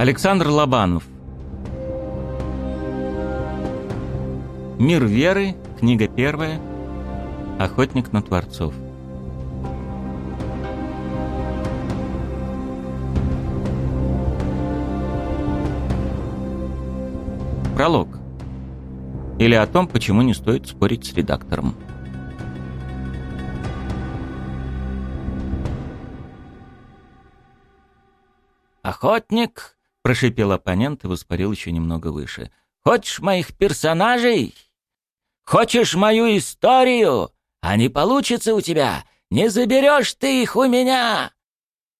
Александр Лобанов. Мир веры, книга первая. Охотник на творцов. Пролог. Или о том, почему не стоит спорить с редактором. «Охотник!» — прошипел оппонент и воспарил еще немного выше. «Хочешь моих персонажей? Хочешь мою историю? А не получится у тебя! Не заберешь ты их у меня!»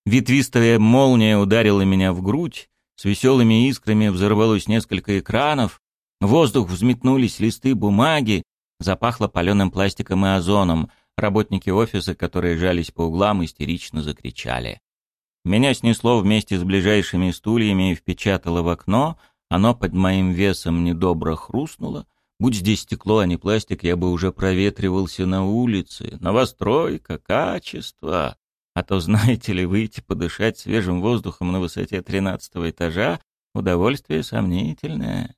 Ветвистая молния ударила меня в грудь, с веселыми искрами взорвалось несколько экранов, в воздух взметнулись листы бумаги, запахло паленым пластиком и озоном. Работники офиса, которые жались по углам, истерично закричали. Меня снесло вместе с ближайшими стульями и впечатало в окно, оно под моим весом недобро хрустнуло. Будь здесь стекло, а не пластик, я бы уже проветривался на улице. Новостройка, качество. А то, знаете ли, выйти подышать свежим воздухом на высоте тринадцатого этажа — удовольствие сомнительное.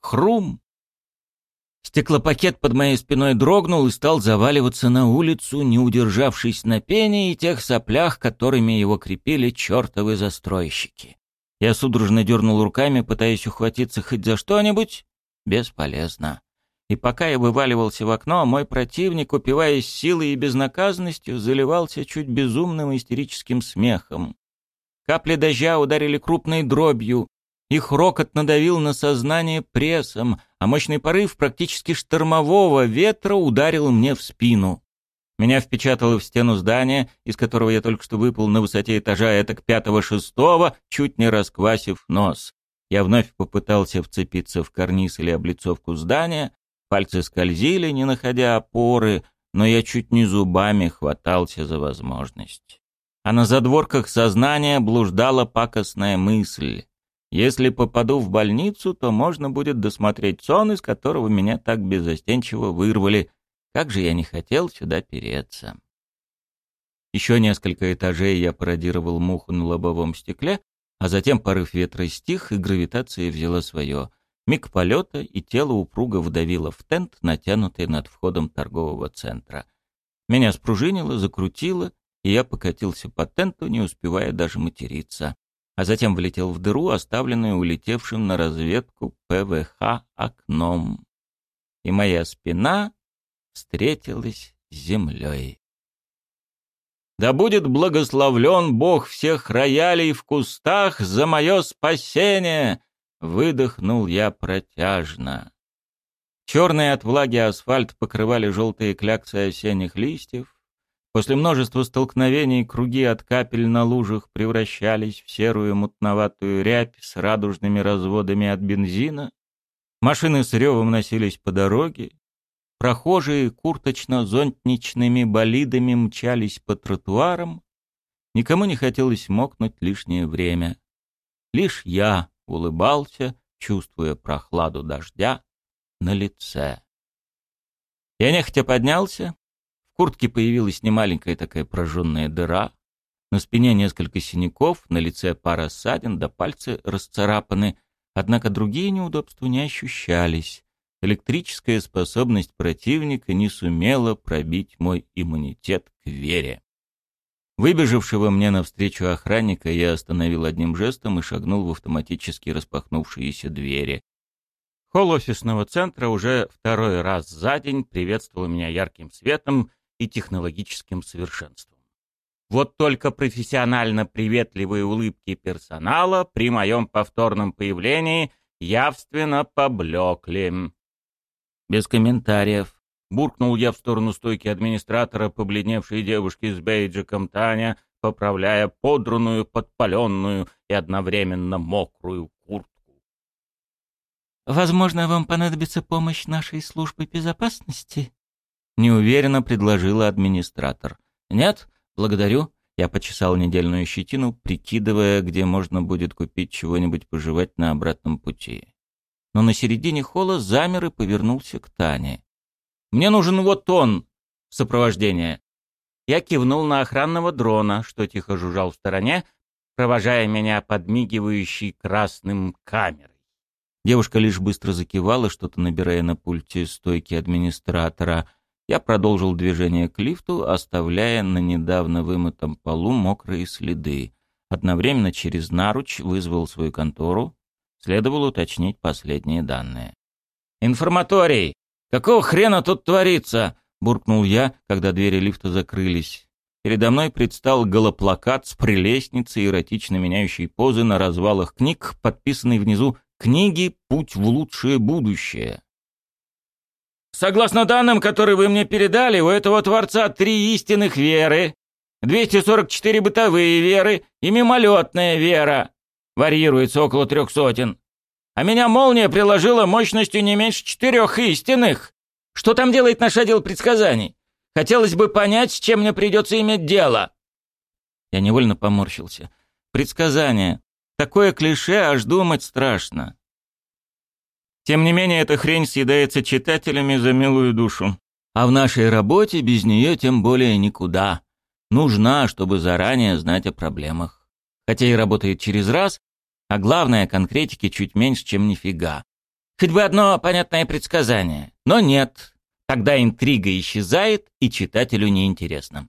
Хрум! Стеклопакет под моей спиной дрогнул и стал заваливаться на улицу, не удержавшись на пене и тех соплях, которыми его крепили чертовы застройщики. Я судорожно дернул руками, пытаясь ухватиться хоть за что-нибудь. Бесполезно. И пока я вываливался в окно, мой противник, упиваясь силой и безнаказанностью, заливался чуть безумным истерическим смехом. Капли дождя ударили крупной дробью. Их рокот надавил на сознание прессом, а мощный порыв практически штормового ветра ударил мне в спину. Меня впечатало в стену здания, из которого я только что выпал на высоте этажа этак пятого-шестого, чуть не расквасив нос. Я вновь попытался вцепиться в карниз или облицовку здания, Пальцы скользили, не находя опоры, но я чуть не зубами хватался за возможность. А на задворках сознания блуждала пакостная мысль. Если попаду в больницу, то можно будет досмотреть сон, из которого меня так безостенчиво вырвали. Как же я не хотел сюда переться. Еще несколько этажей я пародировал муху на лобовом стекле, а затем порыв ветра стих, и гравитация взяла свое — Миг полета, и тело упруго вдавило в тент, натянутый над входом торгового центра. Меня спружинило, закрутило, и я покатился по тенту, не успевая даже материться. А затем влетел в дыру, оставленную улетевшим на разведку ПВХ окном. И моя спина встретилась с землей. Да будет благословлен Бог всех роялей в кустах за мое спасение! Выдохнул я протяжно. Черные от влаги асфальт покрывали желтые кляксы осенних листьев. После множества столкновений круги от капель на лужах превращались в серую мутноватую рябь с радужными разводами от бензина. Машины с ревом носились по дороге. Прохожие курточно-зонтничными болидами мчались по тротуарам. Никому не хотелось мокнуть лишнее время. Лишь я улыбался, чувствуя прохладу дождя на лице. Я нехотя поднялся. Куртке появилась немаленькая такая прожженная дыра. На спине несколько синяков, на лице пара ссадин, да пальцы расцарапаны. Однако другие неудобства не ощущались. Электрическая способность противника не сумела пробить мой иммунитет к вере. Выбежавшего мне навстречу охранника я остановил одним жестом и шагнул в автоматически распахнувшиеся двери. Холл офисного центра уже второй раз за день приветствовал меня ярким светом и технологическим совершенством. Вот только профессионально приветливые улыбки персонала при моем повторном появлении явственно поблекли. Без комментариев. Буркнул я в сторону стойки администратора, побледневшей девушки с бейджиком Таня, поправляя подранную, подпаленную и одновременно мокрую куртку. «Возможно, вам понадобится помощь нашей службы безопасности?» Неуверенно предложила администратор. «Нет, благодарю». Я почесал недельную щетину, прикидывая, где можно будет купить чего-нибудь пожевать на обратном пути. Но на середине холла замер и повернулся к Тане. Мне нужен вот он, сопровождение. Я кивнул на охранного дрона, что тихо жужжал в стороне, провожая меня подмигивающей красным камерой. Девушка лишь быстро закивала, что-то набирая на пульте стойки администратора. Я продолжил движение к лифту, оставляя на недавно вымытом полу мокрые следы. Одновременно через наруч вызвал свою контору. Следовало уточнить последние данные. «Информаторий! Какого хрена тут творится?» — буркнул я, когда двери лифта закрылись. Передо мной предстал голоплакат с прелестницей, эротично меняющей позы на развалах книг, подписанный внизу Книги «Путь в лучшее будущее». Согласно данным, которые вы мне передали, у этого Творца три истинных веры, 244 бытовые веры и мимолетная вера. Варьируется около трех сотен. А меня молния приложила мощностью не меньше четырех истинных. Что там делает наш отдел предсказаний? Хотелось бы понять, с чем мне придется иметь дело. Я невольно поморщился. Предсказания. Такое клише, аж думать страшно. Тем не менее, эта хрень съедается читателями за милую душу. А в нашей работе без нее тем более никуда. Нужна, чтобы заранее знать о проблемах. Хотя и работает через раз, а главное, конкретики чуть меньше, чем нифига. Хоть бы одно понятное предсказание. Но нет. Тогда интрига исчезает, и читателю неинтересно.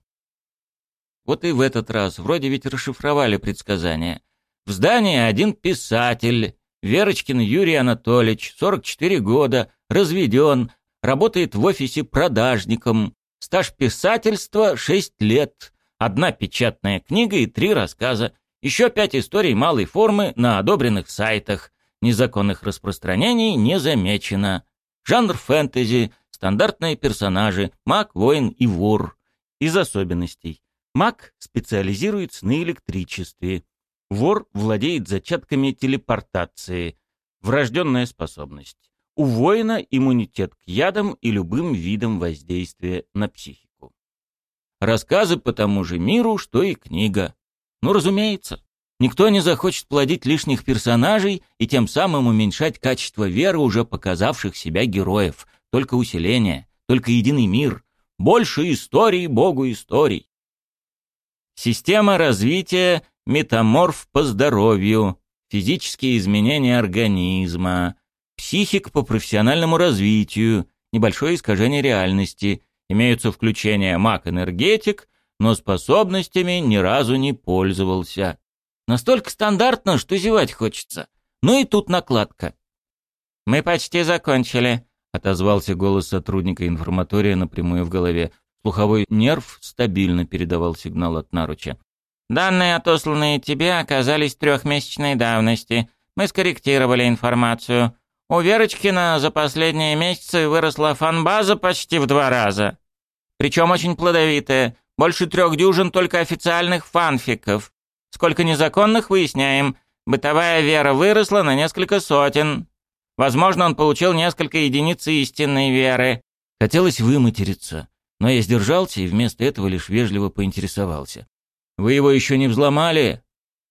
Вот и в этот раз вроде ведь расшифровали предсказание. В здании один писатель, Верочкин Юрий Анатольевич, 44 года, разведен, работает в офисе продажником, стаж писательства 6 лет, одна печатная книга и три рассказа, еще пять историй малой формы на одобренных сайтах, незаконных распространений не замечено. Жанр фэнтези, стандартные персонажи, маг, воин и вор. Из особенностей. Маг специализируется на электричестве. Вор владеет зачатками телепортации. Врожденная способность. У воина иммунитет к ядам и любым видам воздействия на психику. Рассказы по тому же миру, что и книга. Ну, разумеется, никто не захочет плодить лишних персонажей и тем самым уменьшать качество веры уже показавших себя героев. Только усиление, только единый мир. Больше историй Богу историй. Система развития метаморф по здоровью, физические изменения организма, психик по профессиональному развитию, небольшое искажение реальности, имеются включения маг-энергетик, но способностями ни разу не пользовался. Настолько стандартно, что зевать хочется. Ну и тут накладка. «Мы почти закончили», — отозвался голос сотрудника информатория напрямую в голове. Слуховой нерв стабильно передавал сигнал от наруча. Данные, отосланные тебе, оказались трехмесячной давности. Мы скорректировали информацию. У Верочкина за последние месяцы выросла фанбаза почти в два раза. Причем очень плодовитая. Больше трех дюжин только официальных фанфиков. Сколько незаконных, выясняем. Бытовая вера выросла на несколько сотен. Возможно, он получил несколько единиц истинной веры. Хотелось выматериться, но я сдержался и вместо этого лишь вежливо поинтересовался. Вы его еще не взломали?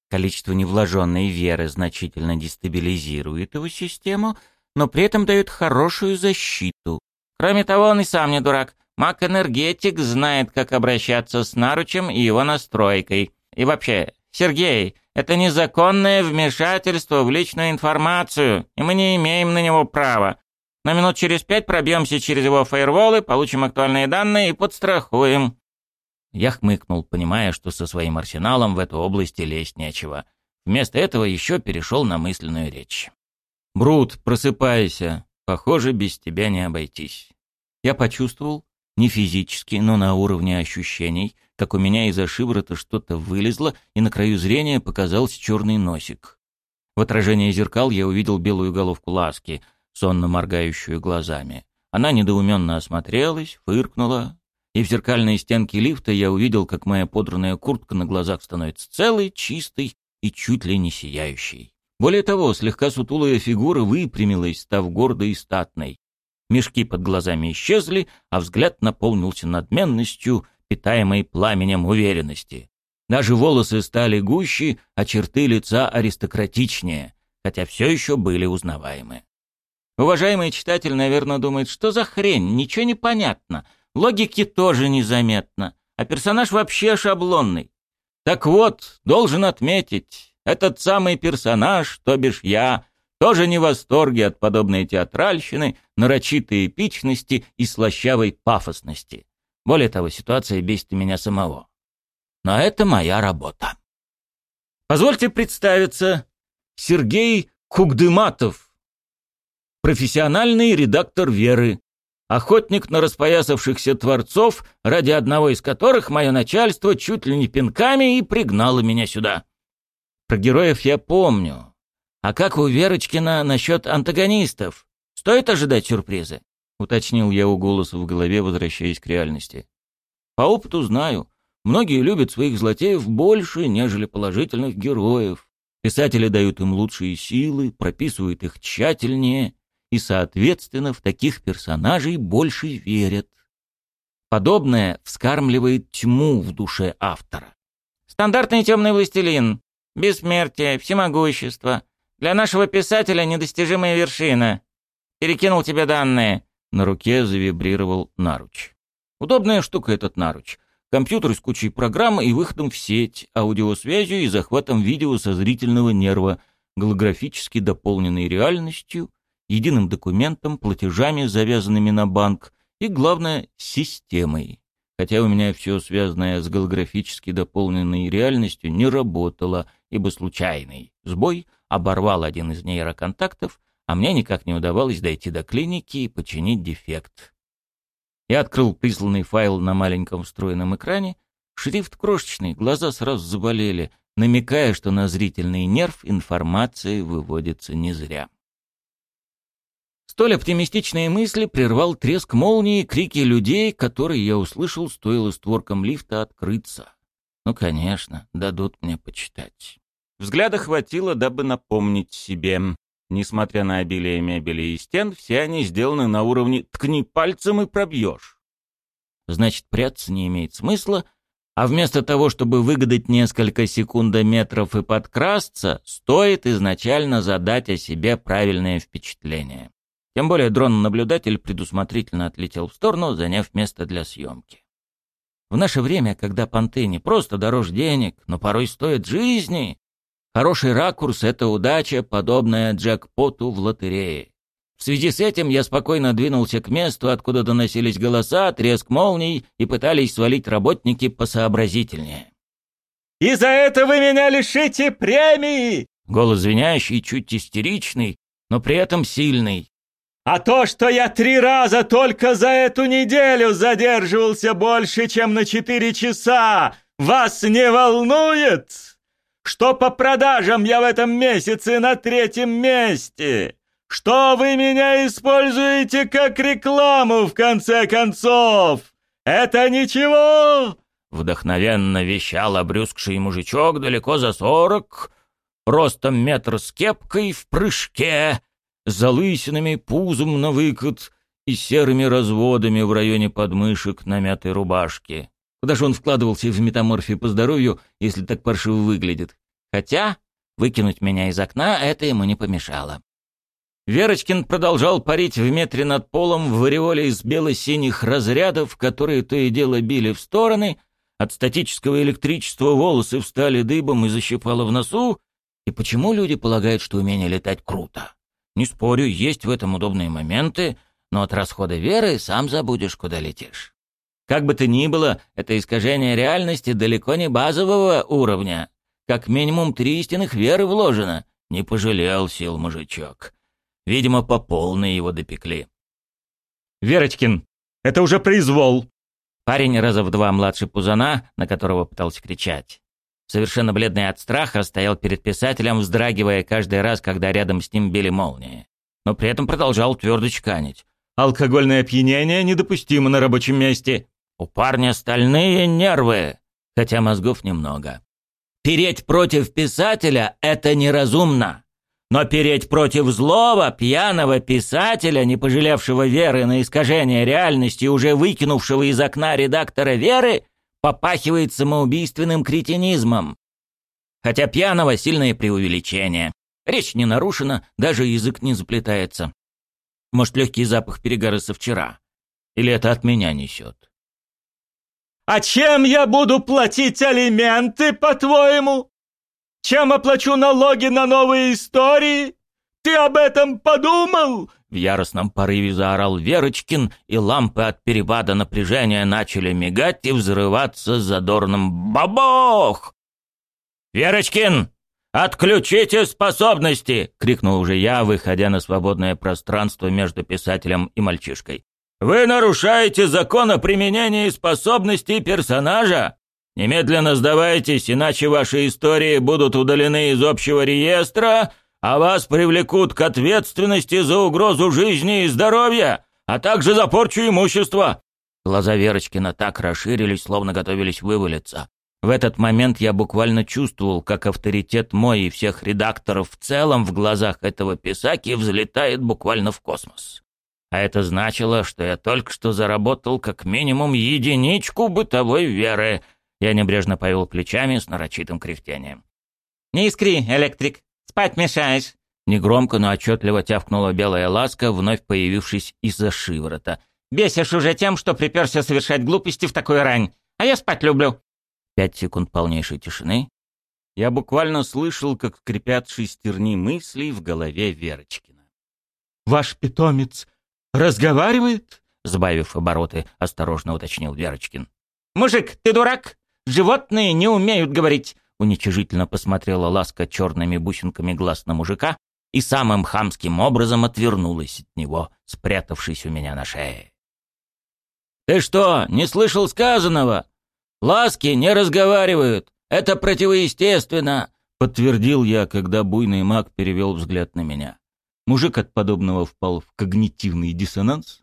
Количество невложенной веры значительно дестабилизирует его систему, но при этом дает хорошую защиту. Кроме того, он и сам не дурак. Маг-энергетик знает, как обращаться с наручем и его настройкой. И вообще, Сергей, это незаконное вмешательство в личную информацию, и мы не имеем на него права. На минут через пять пробьемся через его фаерволы, получим актуальные данные и подстрахуем. Я хмыкнул, понимая, что со своим арсеналом в эту область лезть нечего. Вместо этого еще перешел на мысленную речь. «Брут, просыпайся. Похоже, без тебя не обойтись». Я почувствовал, не физически, но на уровне ощущений, как у меня из-за шиворота что-то вылезло, и на краю зрения показался черный носик. В отражении зеркал я увидел белую головку ласки, сонно моргающую глазами. Она недоуменно осмотрелась, фыркнула, и в зеркальной стенке лифта я увидел, как моя подранная куртка на глазах становится целой, чистой и чуть ли не сияющей. Более того, слегка сутулая фигура выпрямилась, став гордой и статной. Мешки под глазами исчезли, а взгляд наполнился надменностью, питаемой пламенем уверенности. Даже волосы стали гуще, а черты лица аристократичнее, хотя все еще были узнаваемы. Уважаемый читатель, наверное, думает, что за хрень, ничего не понятно — Логики тоже незаметно, а персонаж вообще шаблонный. Так вот, должен отметить, этот самый персонаж, то бишь я, тоже не в восторге от подобной театральщины, нарочитой эпичности и слащавой пафосности. Более того, ситуация бесит меня самого. Но это моя работа. Позвольте представиться. Сергей Кугдыматов. Профессиональный редактор «Веры». Охотник на распоясавшихся творцов, ради одного из которых мое начальство чуть ли не пинками и пригнало меня сюда. Про героев я помню. А как у Верочкина насчет антагонистов? Стоит ожидать сюрпризы? Уточнил я у голоса в голове, возвращаясь к реальности. По опыту знаю, многие любят своих злодеев больше, нежели положительных героев. Писатели дают им лучшие силы, прописывают их тщательнее и, соответственно, в таких персонажей больше верят. Подобное вскармливает тьму в душе автора. Стандартный темный властелин. Бессмертие, всемогущество. Для нашего писателя недостижимая вершина. Перекинул тебе данные. На руке завибрировал наруч. Удобная штука этот наруч. Компьютер с кучей программ и выходом в сеть, аудиосвязью и захватом видео со зрительного нерва, голографически дополненной реальностью, единым документом, платежами, завязанными на банк и, главное, системой. Хотя у меня все связанное с голографически дополненной реальностью не работало, ибо случайный сбой оборвал один из нейроконтактов, а мне никак не удавалось дойти до клиники и починить дефект. Я открыл присланный файл на маленьком встроенном экране. Шрифт крошечный, глаза сразу заболели, намекая, что на зрительный нерв информация выводится не зря. Столь оптимистичные мысли прервал треск молнии крики людей, которые я услышал, стоило створкам лифта открыться. Ну, конечно, дадут мне почитать. Взгляда хватило, дабы напомнить себе. Несмотря на обилие мебели и стен, все они сделаны на уровне «ткни пальцем и пробьешь». Значит, прятаться не имеет смысла, а вместо того, чтобы выгадать несколько секундометров и подкрасться, стоит изначально задать о себе правильное впечатление. Тем более дрон-наблюдатель предусмотрительно отлетел в сторону, заняв место для съемки. В наше время, когда понты не просто дороже денег, но порой стоят жизни, Хороший ракурс — это удача, подобная джекпоту в лотерее. В связи с этим я спокойно двинулся к месту, откуда доносились голоса, треск молний и пытались свалить работники посообразительнее. «И за это вы меня лишите премии!» Голос звенящий, чуть истеричный, но при этом сильный. «А то, что я три раза только за эту неделю задерживался больше, чем на четыре часа, вас не волнует?» что по продажам я в этом месяце на третьем месте, что вы меня используете как рекламу в конце концов. Это ничего!» Вдохновенно вещал обрюзгший мужичок далеко за сорок, ростом метр с кепкой в прыжке, залысинами, пузом на выкат и серыми разводами в районе подмышек на мятой рубашке. Куда же он вкладывался в метаморфию по здоровью, если так паршиво выглядит? Хотя выкинуть меня из окна это ему не помешало. Верочкин продолжал парить в метре над полом в ореоле из бело-синих разрядов, которые то и дело били в стороны. От статического электричества волосы встали дыбом и защипало в носу. И почему люди полагают, что умение летать круто? Не спорю, есть в этом удобные моменты, но от расхода веры сам забудешь, куда летишь. Как бы то ни было, это искажение реальности далеко не базового уровня. Как минимум три истинных веры вложено. Не пожалел сил мужичок. Видимо, по полной его допекли. «Верочкин, это уже произвол!» Парень раза в два младше Пузана, на которого пытался кричать. Совершенно бледный от страха, стоял перед писателем, вздрагивая каждый раз, когда рядом с ним били молнии. Но при этом продолжал твердо чеканить. «Алкогольное опьянение недопустимо на рабочем месте. У парня стальные нервы, хотя мозгов немного. Переть против писателя — это неразумно. Но переть против злого, пьяного писателя, не пожалевшего веры на искажение реальности, уже выкинувшего из окна редактора веры, попахивает самоубийственным кретинизмом. Хотя пьяного — сильное преувеличение. Речь не нарушена, даже язык не заплетается. Может, легкий запах перегара со вчера. Или это от меня несет? А чем я буду платить алименты, по-твоему? Чем оплачу налоги на новые истории? Ты об этом подумал?» В яростном порыве заорал Верочкин, и лампы от перепада напряжения начали мигать и взрываться задорным «Бабох!». «Верочкин, отключите способности!» — крикнул уже я, выходя на свободное пространство между писателем и мальчишкой. «Вы нарушаете закон о применении способностей персонажа! Немедленно сдавайтесь, иначе ваши истории будут удалены из общего реестра, а вас привлекут к ответственности за угрозу жизни и здоровья, а также за порчу имущества». Глаза Верочкина так расширились, словно готовились вывалиться. В этот момент я буквально чувствовал, как авторитет мой и всех редакторов в целом в глазах этого писаки взлетает буквально в космос. А это значило, что я только что заработал как минимум единичку бытовой веры. Я небрежно повел плечами с нарочитым кряхтением. «Не искри, электрик, спать мешаешь!» Негромко, но отчетливо тявкнула белая ласка, вновь появившись из-за шиворота. «Бесишь уже тем, что приперся совершать глупости в такую рань, а я спать люблю!» Пять секунд полнейшей тишины. Я буквально слышал, как скрипят шестерни мыслей в голове Верочкина. «Ваш питомец «Разговаривает?» — сбавив обороты, осторожно уточнил Верочкин. «Мужик, ты дурак? Животные не умеют говорить!» Уничижительно посмотрела ласка черными бусинками глаз на мужика и самым хамским образом отвернулась от него, спрятавшись у меня на шее. «Ты что, не слышал сказанного? Ласки не разговаривают. Это противоестественно!» — подтвердил я, когда буйный маг перевел взгляд на меня. Мужик от подобного впал в когнитивный диссонанс.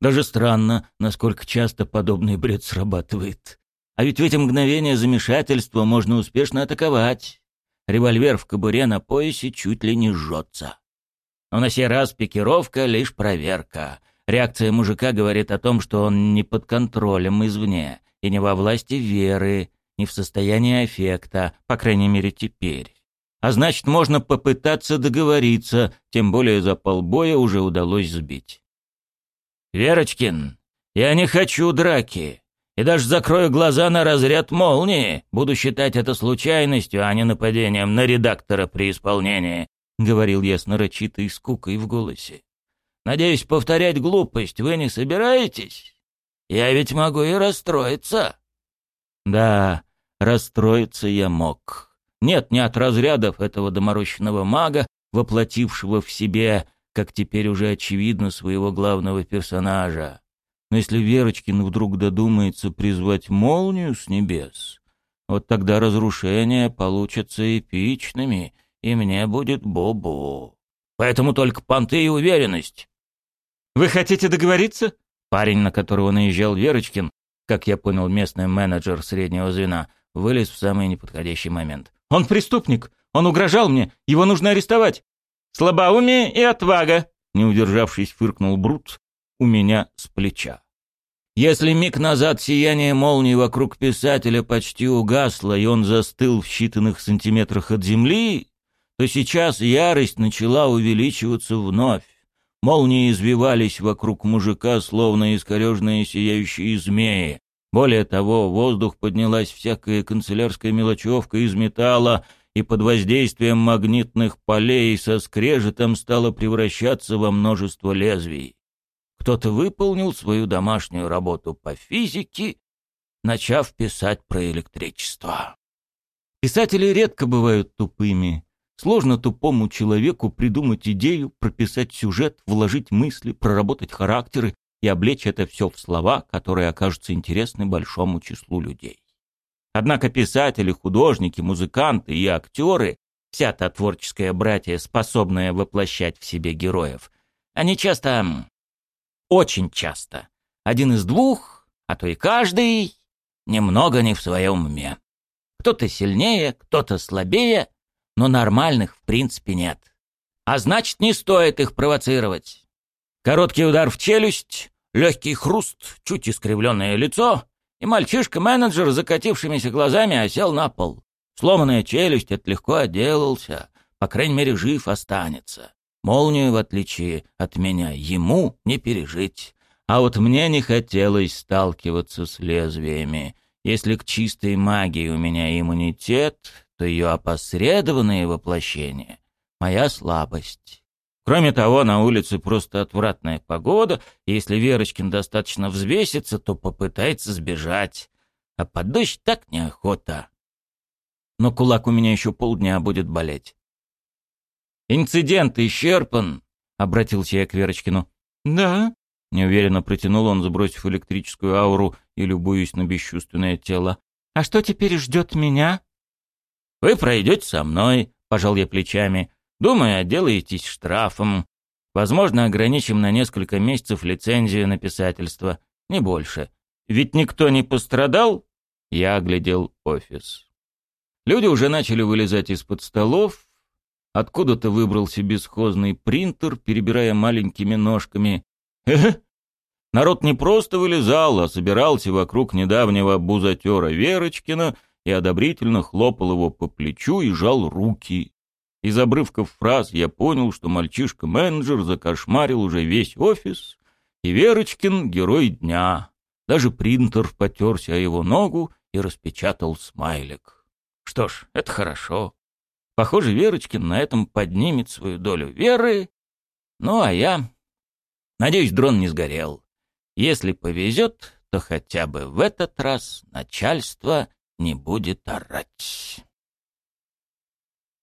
Даже странно, насколько часто подобный бред срабатывает. А ведь в эти мгновения замешательства можно успешно атаковать. Револьвер в кобуре на поясе чуть ли не жжется. Но на сей раз пикировка — лишь проверка. Реакция мужика говорит о том, что он не под контролем извне и не во власти веры, не в состоянии аффекта, по крайней мере теперь. А значит, можно попытаться договориться, тем более за полбоя уже удалось сбить. «Верочкин, я не хочу драки. И даже закрою глаза на разряд молнии. Буду считать это случайностью, а не нападением на редактора при исполнении», — говорил я с нарочитой скукой в голосе. «Надеюсь, повторять глупость вы не собираетесь? Я ведь могу и расстроиться». «Да, расстроиться я мог». Нет, не от разрядов этого доморощенного мага, воплотившего в себе, как теперь уже очевидно, своего главного персонажа. Но если Верочкин вдруг додумается призвать молнию с небес, вот тогда разрушения получатся эпичными, и мне будет бобо. Поэтому только понты и уверенность. «Вы хотите договориться?» Парень, на которого наезжал Верочкин, как я понял, местный менеджер среднего звена, вылез в самый неподходящий момент. Он преступник. Он угрожал мне. Его нужно арестовать. Слабоумие и отвага, не удержавшись, фыркнул Брут у меня с плеча. Если миг назад сияние молнии вокруг писателя почти угасло, и он застыл в считанных сантиметрах от земли, то сейчас ярость начала увеличиваться вновь. Молнии извивались вокруг мужика, словно искорежные сияющие змеи. Более того, в воздух поднялась всякая канцелярская мелочевка из металла, и под воздействием магнитных полей со скрежетом стало превращаться во множество лезвий. Кто-то выполнил свою домашнюю работу по физике, начав писать про электричество. Писатели редко бывают тупыми. Сложно тупому человеку придумать идею, прописать сюжет, вложить мысли, проработать характеры и облечь это все в слова, которые окажутся интересны большому числу людей. Однако писатели, художники, музыканты и актеры, вся та творческая братья, способная воплощать в себе героев, они часто, очень часто, один из двух, а то и каждый, немного не в своем уме. Кто-то сильнее, кто-то слабее, но нормальных в принципе нет. А значит, не стоит их провоцировать. Короткий удар в челюсть, легкий хруст, чуть искривленное лицо, и мальчишка-менеджер с закатившимися глазами осел на пол. Сломанная челюсть от легко отделался, по крайней мере, жив останется. Молнию, в отличие от меня, ему не пережить. А вот мне не хотелось сталкиваться с лезвиями. Если к чистой магии у меня иммунитет, то ее опосредованное воплощение — моя слабость. Кроме того, на улице просто отвратная погода, и если Верочкин достаточно взвесится, то попытается сбежать. А под дождь так неохота. Но кулак у меня еще полдня будет болеть. «Инцидент исчерпан», — обратился я к Верочкину. «Да», Неуверенно протянул он, сбросив электрическую ауру и любуясь на бесчувственное тело. «А что теперь ждет меня?» «Вы пройдете со мной», — пожал я плечами. «Думаю, отделаетесь штрафом. Возможно, ограничим на несколько месяцев лицензию на писательство. Не больше. Ведь никто не пострадал?» Я оглядел офис. Люди уже начали вылезать из-под столов. Откуда-то выбрался бесхозный принтер, перебирая маленькими ножками. Народ не просто вылезал, а собирался вокруг недавнего бузатера Верочкина и одобрительно хлопал его по плечу и жал руки. Из обрывков фраз я понял, что мальчишка-менеджер закошмарил уже весь офис, и Верочкин — герой дня. Даже принтер потерся о его ногу и распечатал смайлик. Что ж, это хорошо. Похоже, Верочкин на этом поднимет свою долю веры. Ну, а я Надеюсь, дрон не сгорел. Если повезет, то хотя бы в этот раз начальство не будет орать.